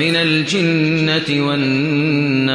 مِنَ الْجِنَّةِ وَالنَّاسِ